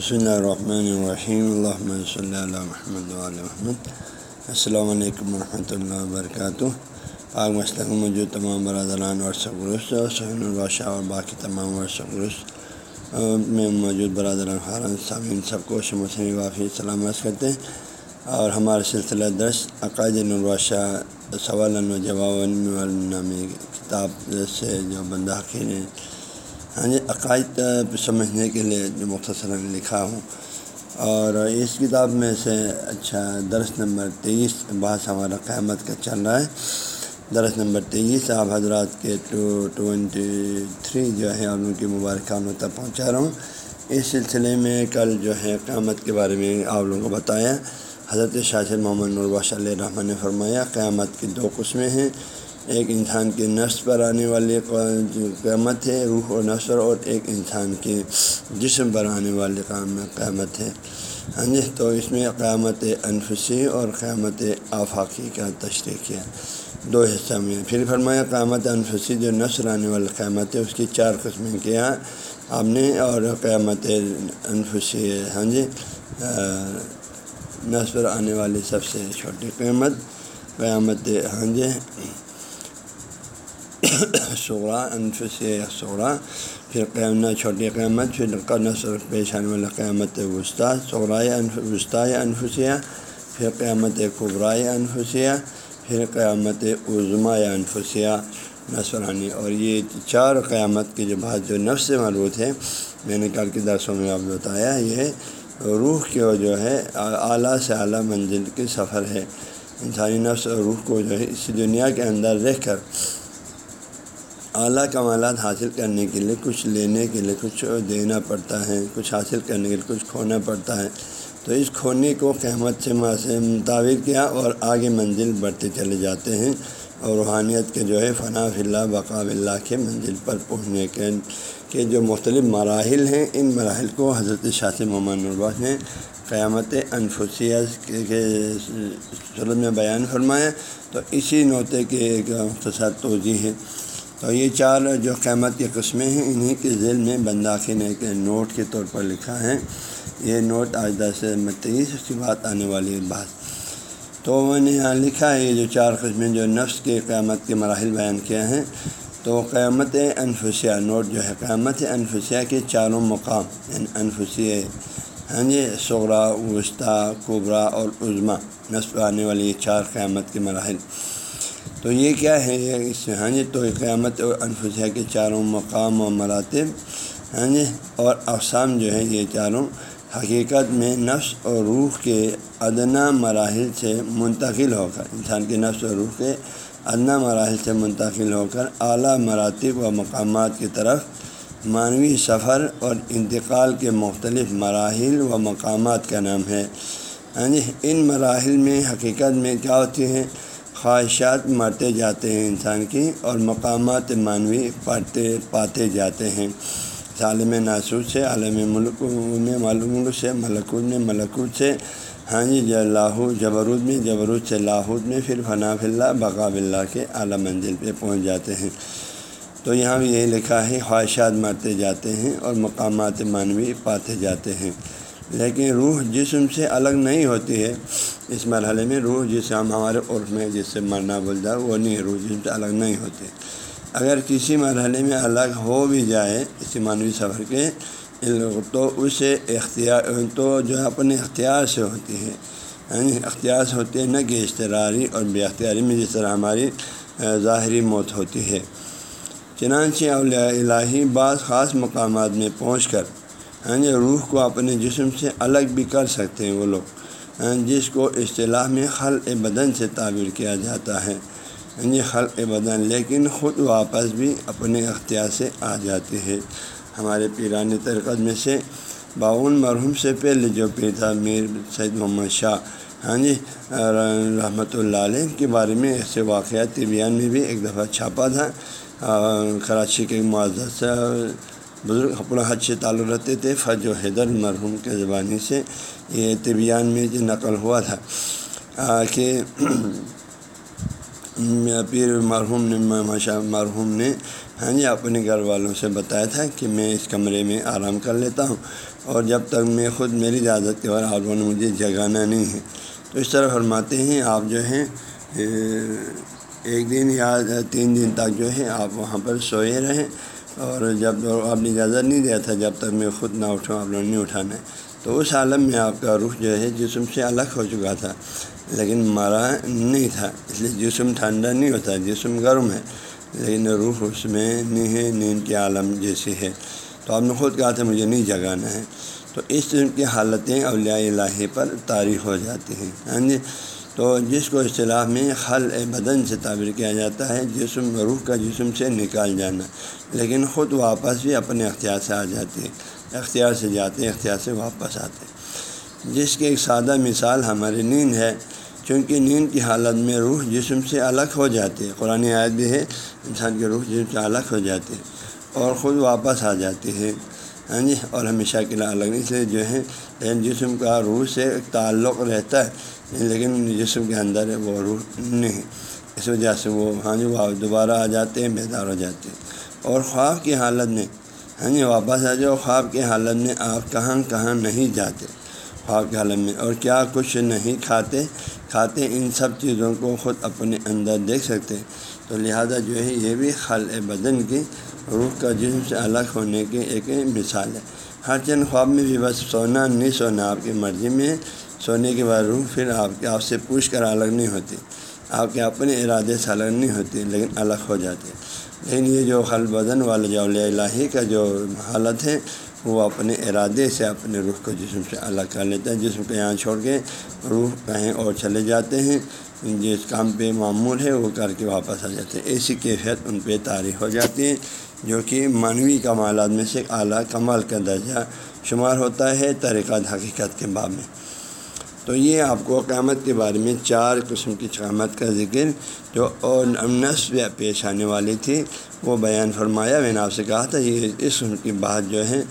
بسم اللہ الرحمن الرحیم الحمد صلی اللہ محمد السلام علیکم ورحمۃ اللہ وبرکاتہ آگ مسئلہ موجود تمام برادران ورثہ گرست سہین البادشاہ اور باقی تمام ورثہ گرست میں موجود برادران خارن سامعین سب کو شموسن وافی سلامت کرتے ہیں۔ اور ہمارے سلسلہ درس عقائد البادشاہ سوال و جواب نامی کتاب سے جو بندہ حقیر ہاں جی عقائد سمجھنے کے لیے جو مختصر لکھا ہوں۔ اور اس کتاب میں سے اچھا درس نمبر تیئیس، بحث ہمارا قیامت کا چل رہا ہے۔ درس نمبر تیئیس، آپ حضرات کے ٹو ٹونٹی تھری جو ہے اور ان کی مبارکانوں تک پہنچا رہا ہوں۔ اس سلسلے میں کل جو ہے قیامت کے بارے میں آپ لوگوں کو بتایا۔ حضرت شاہ محمد نرباش علیہ الرحمٰن نے فرمایا، قیامت کی دو قسمیں ہیں۔ ایک انسان کے نفس پر آنے والی قیامت ہے، روح و نثر اور ایک انسان کے جسم پر آنے والی قیامت ہے۔ ہاں جی تو اس میں قیامت انفسی اور قیامت آفاقی کا تشریح کیا دو حصہ میں پھر فرمایا، قیامت انفسی جو نثر آنے والی قیامت ہے، اس کی چار قسمیں کیا آپ نے اور قیامت انفسی ہاں جی نثر آنے والی سب سے چھوٹی قیامت قیامت ہاں جی سغرا انفس سغرا پھر قیامت، چھوٹی قیامت، پھر نثر پیش آنے والا قیامت وسطی سغرائے وسطی انفسیہ پھر قیامت قبرائے انفسیہ پھر قیامت عظما انفسیہ نثرانی اور یہ چار قیامت کی جو بات جو نفس سے مربوط ہے میں نے کل کے درسوں میں آپ بتایا، یہ روح کے جو ہے، اعلیٰ سے اعلیٰ منزل کی سفر ہے. انسانی نفس اور روح کو جو ہے، اس دنیا کے اندر رہ کر اعلیٰ کمالات حاصل کرنے کے لیے کچھ لینے کے لیے کچھ دینا پڑتا ہے، کچھ حاصل کرنے کے لیے کچھ کھونا پڑتا ہے۔ تو اس کھونے کو قیمت سے سے مطابق کیا اور آگے منزل بڑھتے چلے جاتے ہیں اور روحانیت کے جو ہے فنا اللہ بقاب اللہ کے منزل پر پہنچنے کے کے جو مختلف مراحل ہیں، ان مراحل کو حضرت شاہ محمد نرباس نے قیامت انفسیہ کے صورت میں بیان فرمایا۔ تو اسی نوتے کے ایک مختصر توضیع ہے۔ تو یہ چار جو قیمت کی قسمیں ہیں انہیں کے ذیل میں بنداخی نے ایک نوٹ کے طور پر لکھا ہے۔ یہ نوٹ آج دس تیئیس کی بات آنے والی بات۔ تو میں نے یہاں لکھا ہے، یہ جو چار قسمیں جو نفس کے قیامت کے مراحل بیان کیا ہیں، تو قیامت انفسیہ نوٹ جو ہے، قیامت انفسیہ کے چاروں مقام یعنی انفسیہ ہاں جی سغرا وسطیٰ کوبرا اور عظما نصب آنے والی یہ چار قیامت کے مراحل۔ تو یہ کیا ہے؟ اس ہاں جی تو قیامت اور انفسیہ کے چاروں مقام و مراتب ہاں جی اور اقسام جو ہے یہ چاروں حقیقت میں نفس اور روح کے ادنا مراحل سے منتقل ہو کر، انسان کے نفس اور روح کے ادنا مراحل سے منتقل ہو کر اعلیٰ مراتب و مقامات کی طرف معنوی سفر اور انتقال کے مختلف مراحل و مقامات کا نام ہے۔ ہاں جی ان مراحل میں حقیقت میں کیا ہوتی ہیں خواہشات مرتے جاتے ہیں انسان کی اور مقامات معنوی پڑھتے پاتے جاتے ہیں۔ عالم ناسود سے، عالم ملک میں، معلوم سے ملکود میں ملکود سے۔ ہاں جی لاہو جبرود میں جبرود سے لاہود میں پھر فناف اللہ بقاب اللہ کے اعلیٰ منزل پہ پہنچ جاتے ہیں۔ تو یہاں بھی یہی لکھا ہے، خواہشات مرتے جاتے ہیں اور مقامات معنوی پاتے جاتے ہیں۔ لیکن روح جسم سے الگ نہیں ہوتی ہے۔ اس مرحلے میں روح جسے ہم ہمارے عرف میں جس سے مرنا بول جائے وہ نہیں، روح جسم سے الگ نہیں ہوتی۔ اگر کسی مرحلے میں الگ ہو بھی جائے اسی معنوی سفر کے، تو اسے اختیار، تو جو ہے اپنے اختیار سے ہوتی ہے۔ یعنی اختیار سے ہوتی ہے نہ کہ اشتراری اور بے اختیاری میں، جس طرح ہماری ظاہری موت ہوتی ہے۔ چنانچہ اولیاء الہی بعض خاص مقامات میں پہنچ کر ہاں جی روح کو اپنے جسم سے الگ بھی کر سکتے ہیں وہ لوگ۔ یعنی جس کو اصطلاح میں خل بدن سے تعبیر کیا جاتا ہے۔ یعنی ہاں جی خل بدن، لیکن خود واپس بھی اپنے اختیار سے آ جاتی ہے ہمارے پیرانی ترکت میں سے باون مرحوم سے پہلے جو پیر تھا میر سید محمد شاہ ہاں جی رحمۃ اللہ علیہ کے بارے میں ایسے واقعات طبیان میں بھی ایک دفعہ چھاپا تھا۔ کراچی کے معذرت بزرگ اپنا حج سے تعلق رکھتے تھے۔ فج و حیدر مرحوم کے زبانی سے یہ طبیان میں جو نقل ہوا تھا۔ کہ پیر مرحوم نے مرحوم نے ہاں جی اپنے گھر والوں سے بتایا تھا کہ میں اس کمرے میں آرام کر لیتا ہوں۔ اور جب تک میں خود میری اجازت کے بعد آپ نے مجھے جگانا نہیں ہے۔ تو اس طرح فرماتے ہیں، آپ جو ہیں ایک دن یا تین دن تک جو ہے آپ وہاں پر سوئے رہیں۔ اور جب آپ نے اجازت نہیں دیا تھا جب تک میں خود نہ اٹھوں آپ لوگوں نے نہیں اٹھانا ہے تو اس عالم میں آپ کا رخ جو ہے جسم سے الگ ہو چکا تھا، لیکن مرا نہیں تھا، اس لیے جسم ٹھنڈا نہیں ہوتا، جسم گرم ہے، لیکن روح اس میں نہیں ہے نیند کے عالم جیسی ہے۔ تو آپ نے خود کہا تھا مجھے نہیں جگانا ہے۔ تو اس قسم کی حالتیں اولیاء الہی پر تاریخ ہو جاتی ہیں۔ ہاں جی؟ تو جس کو اصطلاح میں خل بدن سے تعبیر کیا جاتا ہے، جسم روح کا جسم سے نکال جانا۔ لیکن خود واپس بھی اپنے اختیار سے آ جاتی ہے اختیار سے جاتے ہیں اختیار سے واپس آتے۔ ہیں جس کی ایک سادہ مثال ہماری نیند ہے۔ چونکہ نیند کی حالت میں روح جسم سے الگ ہو جاتی ہے قرآن عائد بھی ہے، انسان کی روح جسم سے الگ ہو جاتی ہے اور خود واپس آ جاتی ہے ہاں جی اور ہمیشہ کے لیے الگ اس لیے جو ہے جسم کا روح سے تعلق رہتا ہے، لیکن جسم کے اندر ہے وہ روح نہیں اس وجہ سے وہ ہاں جی وہ دوبارہ آ جاتے ہیں، بیدار ہو جاتے ہیں۔ اور خواب کی حالت میں ہاں جی واپس آ جاؤ، خواب کی حالت میں آپ کہاں کہاں نہیں جاتے۔ خواب کی حالت میں، اور کیا کچھ نہیں کھاتے کھاتے ان سب چیزوں کو خود اپنے اندر دیکھ سکتے تو لہذا جو ہے یہ بھی خل بدن کی روح کا جسم سے الگ ہونے کی ایک مثال ہے۔ ہر چند خواب میں بھی بس سونا نہیں سونا، آپ کی مرضی میں سونے کے بعد روح پھر آپ کے آپ سے پوچھ کر الگ نہیں ہوتی۔ آپ کے اپنے ارادے سے الگ نہیں ہوتی، لیکن الگ ہو جاتی لیکن یہ جو خل بدن والے جو الہی کا جو حالت ہے، وہ اپنے ارادے سے اپنے روح کو جسم سے الگ کر لیتا ہے۔ جسم کو یہاں چھوڑ کے روح کہیں اور چلے جاتے ہیں۔ جس کام پہ معمول ہے، وہ کر کے واپس آ جاتے ہیں۔ ایسی کیفیت ان پہ تاریخ ہو جاتی ہے، جو کہ معنوی کمالات میں سے اعلیٰ کمال کا درجہ شمار ہوتا ہے طریقہ حقیقت کے باب میں۔ تو یہ آپ کو قیامت کے بارے میں چار قسم کی قیامت کا ذکر، جو نصب پیش آنے والی تھی، وہ بیان فرمایا، میں نے آپ سے کہا تھا یہ اس کی بات جو ہے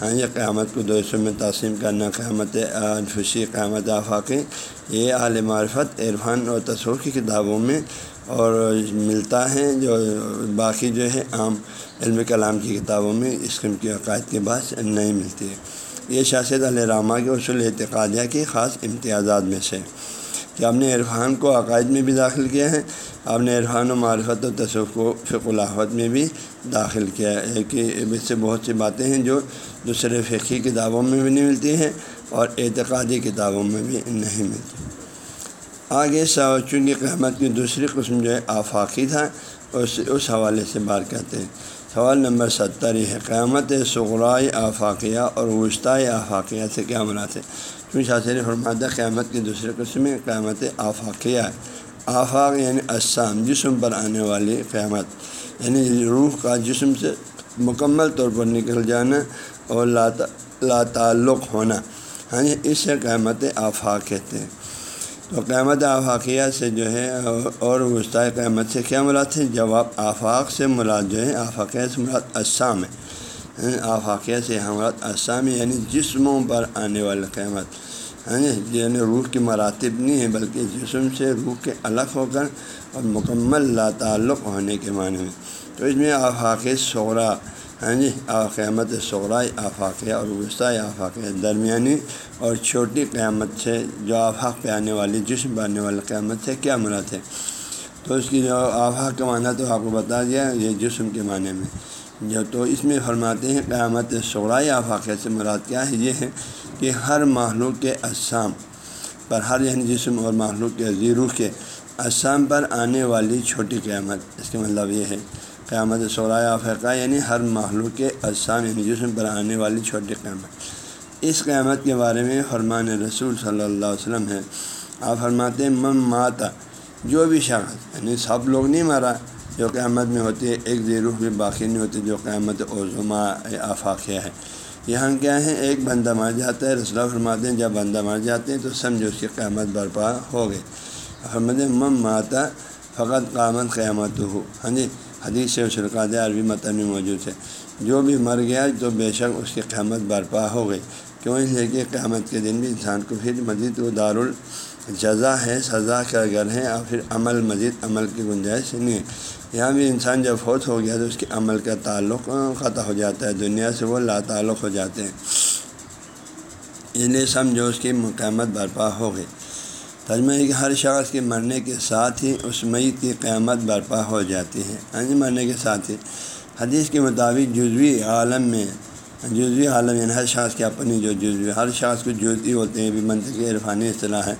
ہاں یہ قیامت کو دو حصوں میں تقسیم کرنا قیامت انفسی قیامت آفاقی، یہ عالم معرفت، عرفان اور تصور کی کتابوں میں اور ملتا ہے جو باقی جو ہے عام علم کلام کی کتابوں میں اس قسم کے عقائد کے بعد نہیں ملتی ہے۔ یہ شاشد علیہ رامہ کے اصول اعتقادیہ کی خاص امتیازات میں سے کہ آپ نے عرفان کو عقائد میں بھی داخل کیا ہے، آپ نے عرفان و معرفت و تصوف کو فق الحت میں بھی داخل کیا ہے کہ اس سے بہت سی باتیں ہیں جو دوسرے فقی کتابوں میں بھی نہیں ملتی ہیں اور اعتقادی کتابوں میں بھی نہیں ملتی آگے چونکہ قیامت کی دوسری قسم جو ہے، آفاقی تھا، اس اس حوالے سے بات کرتے ہیں۔ سوال نمبر ستر، یہ ہے، قیامت سغرائے آفاقیہ اور وسطۂ آفاقیہ سے کیا مراد ہے؟ کیونکہ شاثر فرماتا قیامت کی دوسری قسم میں قیامت آفاقیہ۔ آفاق یعنی اسام جسم پر آنے والی قیامت۔ یعنی روح کا جسم سے مکمل طور پر نکل جانا اور لا تعلق ہونا۔ ہاں جی اس سے قیامت آفاق کہتے ہیں۔ تو قیامت آفاقیہ سے جو ہے، اور وسطی قیامت سے کیا مراد ہے؟ جواب آفاق سے مراد جو ہے، آفاقیہ سے مراد اسام ہے۔ ہاں، آفاقیہ سے مراد اسام یعنی جسموں پر آنے والا قیامت۔ ہاں جی یعنی روح کی مراتب نہیں ہے بلکہ جسم سے روح کے الگ ہو کر اور مکمل لا تعلق ہونے کے معنی میں۔ تو اس میں آفاق سغرا ہاں جی قیامت سغرائے آفاقیہ اور وسطی آفاقیہ درمیانی اور چھوٹی قیامت سے جو آفاق پہ آنے والی جسم پہ آنے والی قیامت سے کیا مراد ہے؟ تو اس کی جو آفاق کا معنی تو آپ کو بتا دیا یہ جسم کے معنی میں۔ جو تو اس میں فرماتے ہیں قیامت سغرائے آفاقیہ سے مراد کیا ہے؟ یہ ہے کہ ہر معلوم کے اسام پر، ہر یعنی جسم اور معلوم کے زیرو کے اسام پر آنے والی چھوٹی قیامت۔ اس کا مطلب یہ ہے، قیامت سورائے آفقہ یعنی ہر محلوق کے اجسام یعنی جسم پر آنے والی چھوٹی قیامت۔ اس قیامت کے بارے میں فرمان رسول صلی اللہ علیہ وسلم ہے آپ فرماتے ہیں مم ماتا جو بھی شخص یعنی سب لوگ نہیں مارا جو قیامت میں ہوتی ہے، ایک زیروح بھی باقی نہیں ہوتی، جو قیامت عظما آفاقیہ ہے۔ یہاں کیا ہے؟ ایک بندہ مر جاتا ہے، رسول فرماتے ہیں، جب بندہ مر جاتے ہیں تو سمجھو اس کی قیامت برپا ہو گئی۔ فرماتے ہیں مم ماتا فقط قیامت قیامت ہو ہاں جی حدیث سے شرکات عربی متن میں موجود ہے۔ جو بھی مر گیا تو بے شک اس کی قیامت برپا ہو گئی۔ کیوں؟ اس لیے کہ قیامت کے دن بھی انسان کو پھر مزید وہ دار جزا ہے، سزا کا گھر ہے، اور پھر عمل مزید عمل کی گنجائش نہیں ہے۔ یہاں بھی انسان جب فوت ہو گیا تو اس کے عمل کا تعلق ختم ہو جاتا ہے، دنیا سے وہ لا تعلق ہو جاتے ہیں۔ اس لیے سمجھو اس کی مقامت برپا ہو گئی۔ ترجمہ ہے کہ ہر شخص کے مرنے کے ساتھ ہی اس میت کی قیامت برپا ہو جاتی ہے۔ ہاں جی، مرنے کے ساتھ ہی۔ حدیث کے مطابق جزوی عالم میں، جزوی عالم یعنی ہر شخص کی اپنی جو جزوی، ہر شخص کو جزوی ہوتے ہیں، بھی منطقی عرفانی اصطلاح ہے۔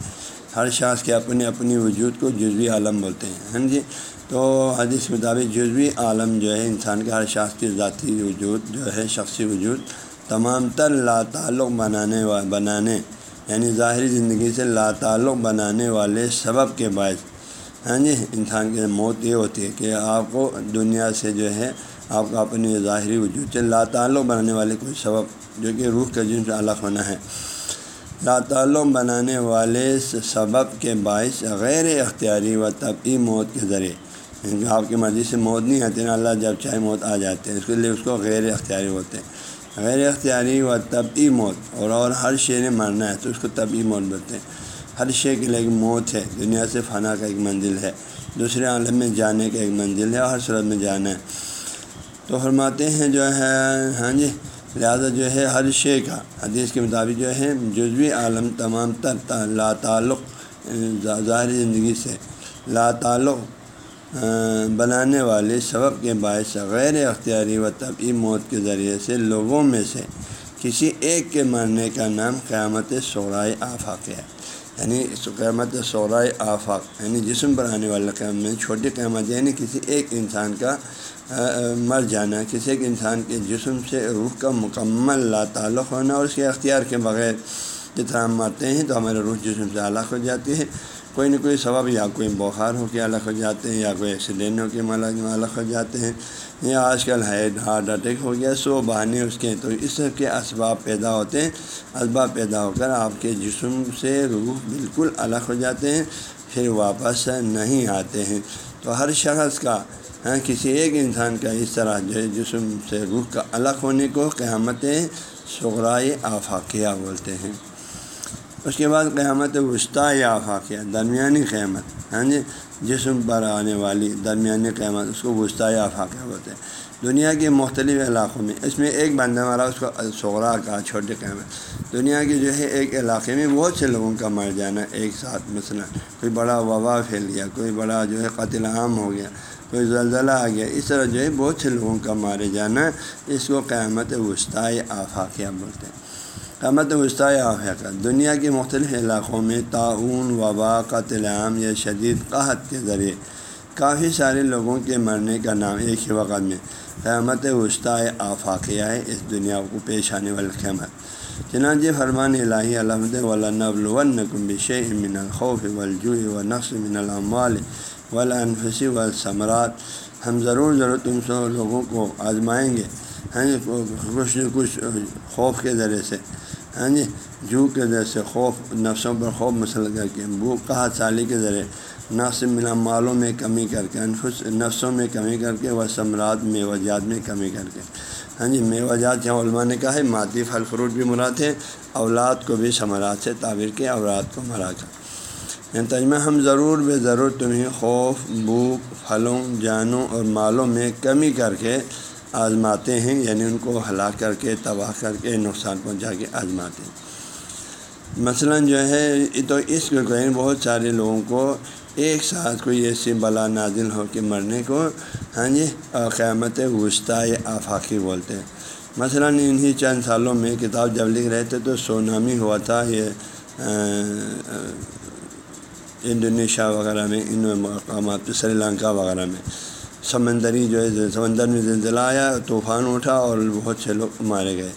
ہر شخص کے اپنے اپنی وجود کو جزوی عالم بولتے ہیں ہاں جی؟ تو حدیث مطابق جزوی عالم جو ہے، انسان کے ہر شخص کی ذاتی وجود جو ہے، شخصی وجود تمام تر لا تعلق بنانے بنانے یعنی ظاہری زندگی سے لا تعلق بنانے والے سبب کے باعث ہاں جی؟ انسان کی موت یہ ہوتی ہے کہ آپ کو دنیا سے جو ہے، آپ کا اپنی ظاہری وجود سے لا تعلق بنانے والے کوئی سبب، جو کہ روح کے جن سے الگ ہونا ہے۔ لا تعلق بنانے والے سبب کے باعث غیر اختیاری و طبعی موت کے ذریعے۔ یعنی آپ کی مرضی سے موت نہیں آتی نا اللہ جب چاہے موت آ جاتے ہیں۔ اس کے لیے اس کو غیر اختیاری ہوتے ہیں۔ غیر اختیاری و طبعی موت، اور اور ہر شے نے مرنا ہے تو اس کو طبعی موت بولتے ہیں۔ ہر شے کے لیے ایک موت ہے۔ دنیا سے فنا کا ایک منزل ہے۔ دوسرے عالم میں جانے کا ایک منزل ہے اور ہر صورت میں جانا ہے۔ تو فرماتے ہیں جو ہے ہاں جی لہٰذا جو ہے ہر شے کا حدیث کے مطابق جو ہے جزوی عالم تمام تر لا تعلق ظاہری زندگی سے لا تعلق بنانے والے سبب کے باعث غیر اختیاری و طبعی موت کے ذریعے سے لوگوں میں سے کسی ایک کے مرنے کا نام قیامت سورائے آفاق ہے۔ یعنی قیامت سورائے آفاق یعنی جسم پر آنے والا قیامت یعنی چھوٹی قیامت یعنی کسی ایک انسان کا مر جانا، کسی ایک انسان کے جسم سے روح کا مکمل لا تعلق ہونا اور اس کے اختیار کے بغیر جتنا ہم مرتے ہیں تو ہمارے روح جسم سے الگ ہو جاتی ہے۔ کوئی نہ کوئی سبب یا کوئی بخار ہو کے الگ ہو جاتے ہیں، یا کوئی ایکسیڈنٹ ہو کے الگ الگ ہو جاتے ہیں۔ یا آج کل ہے ہارٹ اٹیک ہو گیا، سو بہانے اس کے تو اس کے اسباب پیدا ہوتے ہیں، اسباب پیدا ہو کر آپ کے جسم سے روح بالکل الگ ہو جاتے ہیں، پھر واپس نہیں آتے ہیں۔ تو ہر شخص کا ہاں کسی ایک انسان کا اس طرح جو ہے جسم سے روح کا الگ ہونے کو قیامت سغرائے آفاقیہ بولتے ہیں۔ اس کے بعد قیامت وسطی یا آفاقیہ درمیانی قیامت ہاں جی؟ جسم پر آنے والی درمیانی قیامت، اس کو وسطی آفاقیہ بولتے ہیں۔ دنیا کے مختلف علاقوں میں، اس میں ایک بندہ مارا اس کو سغرا کا چھوٹے قیامت۔ دنیا کے جو ہے ایک علاقے میں بہت سے لوگوں کا مر جانا ایک ساتھ، مثلا کوئی بڑا وبا پھیل گیا، کوئی بڑا جو ہے قتل عام ہو گیا، کوئی زلزلہ آ گیا، اس طرح جو ہے بہت سے لوگوں کا مارے جانا، اس کو قیامت وسطی آفاقیہ بولتے ہیں۔ قیامت وسطی آفاقیہ دنیا کے مختلف علاقوں میں تعاون وبا، قتل عام یا شدید قحط کے ذریعے کافی سارے لوگوں کے مرنے کا نام ایک ہی وقت میں قیامت وسطی آفاقیہ ہے۔ اس دنیا کو پیش آنے والی قیامت۔ چنانچہ فرمان الہی الحمد ولنکم بشیء من الخوف والجوع والنقص من الاموال والانفس والثمرات ہم ضرور ضرور تم سو لوگوں کو آزمائیں گے۔ ہاں جی کچھ کچھ خوف کے ذریعے سے ہاں جی جو کے ذریعے سے خوف، نفسوں پر خوف مسل کر کے بو کہا سالی کے ذریعے، نفس ملا مالوں میں کمی کر کے، انفس نفسوں میں کمی کر کے وہ ثمرات میں وجات میں کمی کر کے۔ ہاں جی میں وجات جہاں علماء نے کہا ہے، مادی پھل فروٹ بھی مراد ہے اولاد کو بھی ثمرات سے تعبیر کے اولاد کو مرا کر یعنی تجمہ ہم ضرور بے ضرور تمہیں خوف، بھوک، پھلوں، جانوں اور مالوں میں کمی کر کے آزماتے ہیں یعنی ان کو ہلاک کر کے، تباہ کر کے، نقصان پہنچا کے آزماتے ہیں۔ مثلا جو ہے، تو اس کو کہیں بہت سارے لوگوں کو ایک ساتھ کوئی ایسی بلا نازل ہو کے مرنے کو ہاں جی قیامت وسطی آفاقی بولتے ہیں۔ مثلا انہی چند سالوں میں کتاب جب لکھ رہے تھے، تو سونامی ہوا تھا، یہ انڈونیشیا وغیرہ میں ان مقامات، سری لنکا وغیرہ میں۔ سمندری جو ہے، سمندر میں زلزلہ آیا طوفان اٹھا اور بہت سے لوگ مارے گئے۔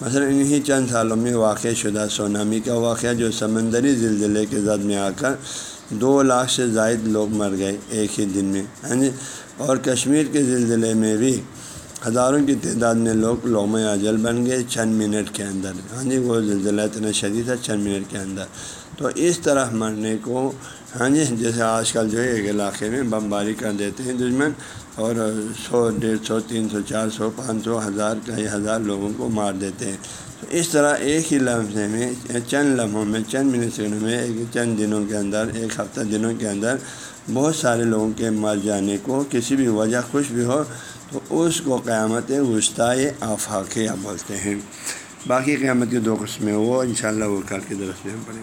مثلا انہی چند سالوں میں واقع شدہ سونامی کا واقعہ جو سمندری زلزلے کے زد میں آ کر دو لاکھ سے زائد لوگ مر گئے ایک ہی دن میں۔ ہاں جی؟ اور کشمیر کے زلزلے میں بھی ہزاروں کی تعداد میں لوگ لوم اجل بن گئے چند منٹ کے اندر۔ ہاں جی؟ وہ زلزلہ اتنا شدید ہے چند منٹ کے اندر۔ تو اس طرح مرنے کو ہاں جی جیسے آج کل جو ہے ایک علاقے میں بمباری کر دیتے ہیں دشمن، اور سو، ڈیڑھ سو، تین سو، چار سو، پانچ سو، ہزار، کئی ہزار لوگوں کو مار دیتے ہیں۔ تو اس طرح ایک ہی لمحے میں، چند لمحوں میں، چند ملی سیکنڈ میں ایک چند دنوں کے اندر، ایک ہفتہ دنوں کے اندر بہت سارے لوگوں کے مر جانے کو، کسی بھی وجہ خوش بھی ہو، تو اس کو قیامت وسطی آفاقیہ بولتے ہیں۔ باقی قیامت کی دو قسمیں وہ، انشاءاللہ وہ کر کے درست میں پڑیں